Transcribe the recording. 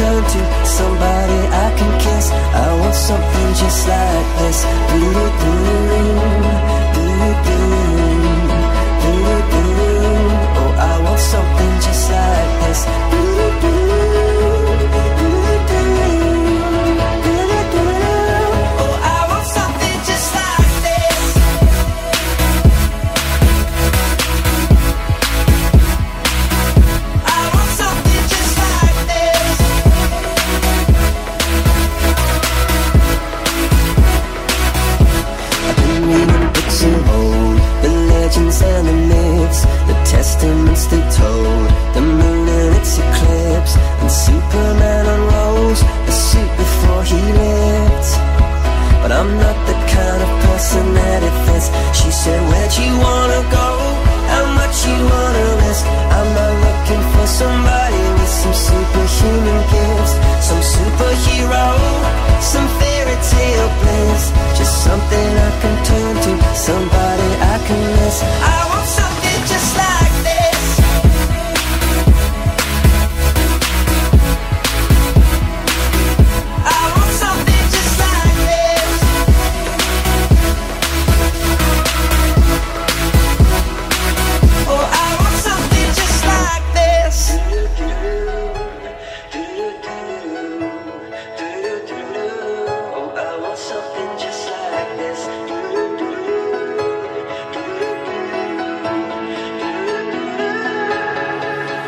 turn to, somebody I can kiss. I want something I'm not the kind of person that it fits. She said, Where'd you wanna go?